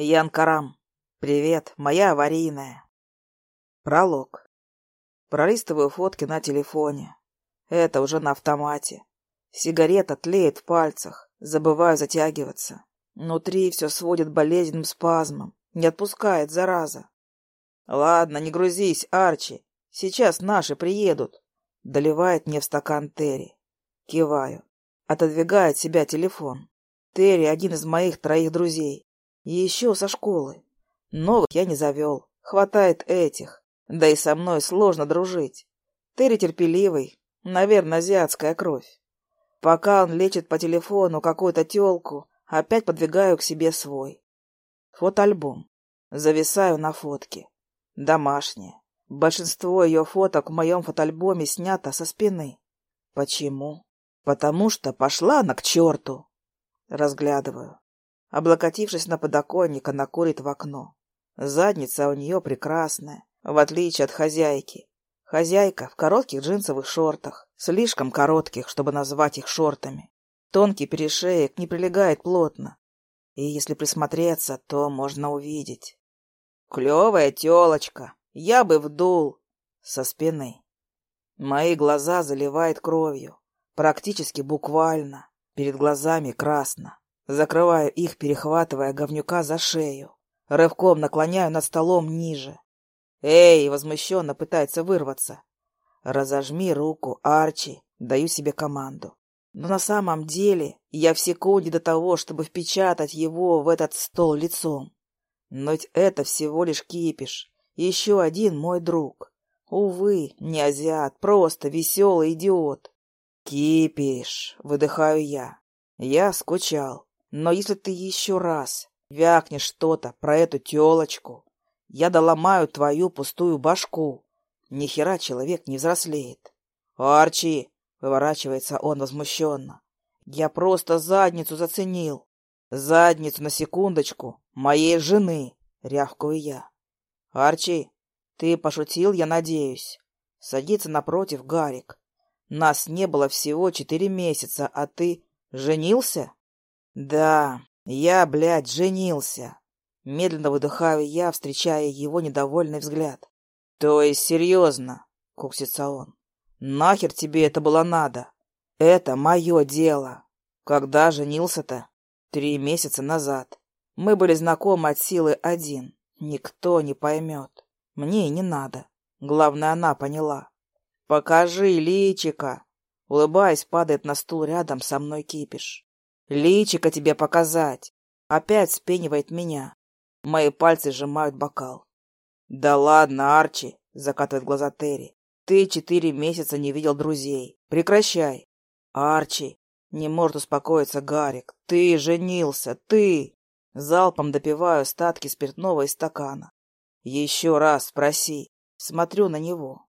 Ян Карам. Привет, моя аварийная. Пролог. Пролистываю фотки на телефоне. Это уже на автомате. Сигарета тлеет в пальцах. Забываю затягиваться. Внутри все сводит болезненным спазмом. Не отпускает, зараза. Ладно, не грузись, Арчи. Сейчас наши приедут. Доливает мне в стакан Терри. Киваю. Отодвигает себя телефон. Терри один из моих троих друзей. Еще со школы. Новых я не завел. Хватает этих. Да и со мной сложно дружить. Терри терпеливый. Наверное, азиатская кровь. Пока он лечит по телефону какую-то телку, опять подвигаю к себе свой. Фотоальбом. Зависаю на фотке. Домашняя. Большинство ее фоток в моем фотоальбоме снято со спины. Почему? Потому что пошла она к черту. Разглядываю. Облокотившись на подоконник, она курит в окно. Задница у нее прекрасная, в отличие от хозяйки. Хозяйка в коротких джинсовых шортах, слишком коротких, чтобы назвать их шортами. Тонкий перешеек не прилегает плотно. И если присмотреться, то можно увидеть. Клевая телочка, я бы вдул. Со спины. Мои глаза заливает кровью. Практически буквально. Перед глазами красно. Закрываю их, перехватывая говнюка за шею. Рывком наклоняю над столом ниже. «Эй!» — возмущенно пытается вырваться. «Разожми руку, Арчи!» — даю себе команду. Но на самом деле я в секунде до того, чтобы впечатать его в этот стол лицом. Но ведь это всего лишь кипиш. Еще один мой друг. Увы, не азиат, просто веселый идиот. Кипиш, выдыхаю я. Я скучал. Но если ты еще раз вякнешь что-то про эту телочку, я доломаю твою пустую башку. Ни хера человек не взрослеет. Арчи, выворачивается он возмущенно. Я просто задницу заценил. Задницу на секундочку моей жены, рявкаю я. Арчи, ты пошутил, я надеюсь. Садится напротив Гарик. Нас не было всего четыре месяца, а ты женился? Да, я, блядь, женился. Медленно выдыхаю я, встречая его недовольный взгляд. То есть серьезно, куксится он. Нахер тебе это было надо? Это мое дело. Когда женился-то? Три месяца назад. Мы были знакомы от силы один. Никто не поймет. Мне и не надо. Главное, она поняла. Покажи личика. Улыбаясь, падает на стул рядом со мной кипиш. Личика тебе показать. Опять спенивает меня. Мои пальцы сжимают бокал. Да ладно, Арчи, закатывает глаза Терри. Ты четыре месяца не видел друзей. Прекращай. Арчи, не может успокоиться Гарик. Ты женился, ты. Залпом допиваю остатки спиртного из стакана. Еще раз спроси. Смотрю на него.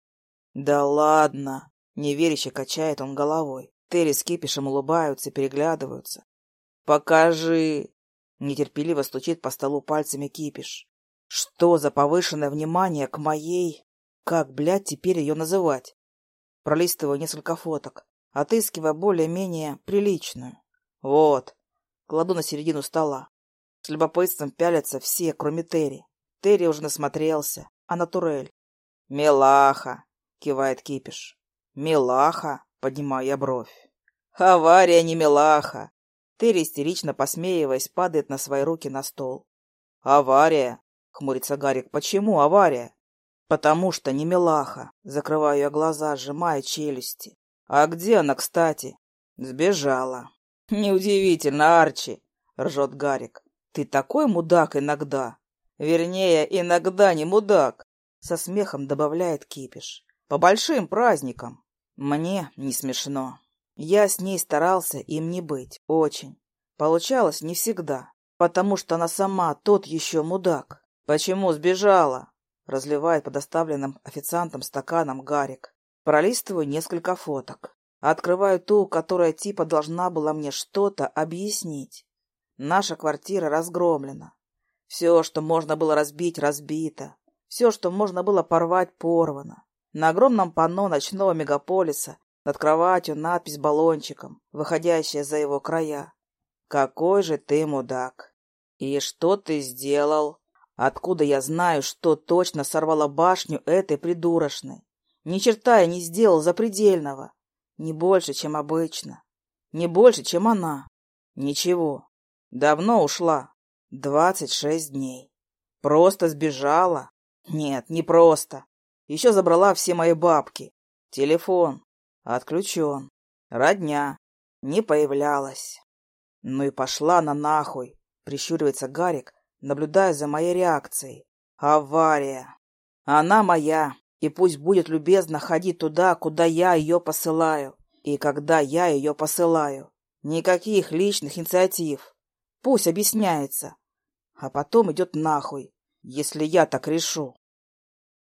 Да ладно. Неверяще качает он головой. Терри с Кипишем улыбаются, переглядываются. «Покажи!» Нетерпеливо стучит по столу пальцами Кипиш. «Что за повышенное внимание к моей... Как, блядь, теперь ее называть?» Пролистываю несколько фоток, отыскивая более-менее приличную. «Вот!» Кладу на середину стола. С любопытством пялятся все, кроме Терри. Терри уже насмотрелся, а натурель. «Милаха!» — кивает Кипиш. «Милаха!» Поднимаю бровь. Авария не милаха. Терри, истерично посмеиваясь, падает на свои руки на стол. Авария? Хмурится Гарик. Почему авария? Потому что не милаха. Закрываю я глаза, сжимая челюсти. А где она, кстати? Сбежала. Неудивительно, Арчи, ржет Гарик. Ты такой мудак иногда. Вернее, иногда не мудак. Со смехом добавляет Кипиш. По большим праздникам. Мне не смешно. Я с ней старался им не быть, очень. Получалось не всегда, потому что она сама тот еще мудак. Почему сбежала? Разливает под оставленным официантом стаканом Гарик. Пролистываю несколько фоток. Открываю ту, которая типа должна была мне что-то объяснить. Наша квартира разгромлена. Все, что можно было разбить, разбито. Все, что можно было порвать, порвано. На огромном панно ночного мегаполиса над кроватью надпись баллончиком, выходящая за его края. «Какой же ты мудак!» И что ты сделал? Откуда я знаю, что точно сорвала башню этой придурочной? Ни черта я не сделал запредельного. Не больше, чем обычно. Не больше, чем она. Ничего. Давно ушла. Двадцать шесть дней. Просто сбежала? Нет, не просто. Еще забрала все мои бабки. Телефон. Отключен. Родня. Не появлялась. Ну и пошла она нахуй. Прищуривается Гарик, наблюдая за моей реакцией. Авария. Она моя. И пусть будет любезно ходить туда, куда я ее посылаю. И когда я ее посылаю. Никаких личных инициатив. Пусть объясняется. А потом идет нахуй, если я так решу.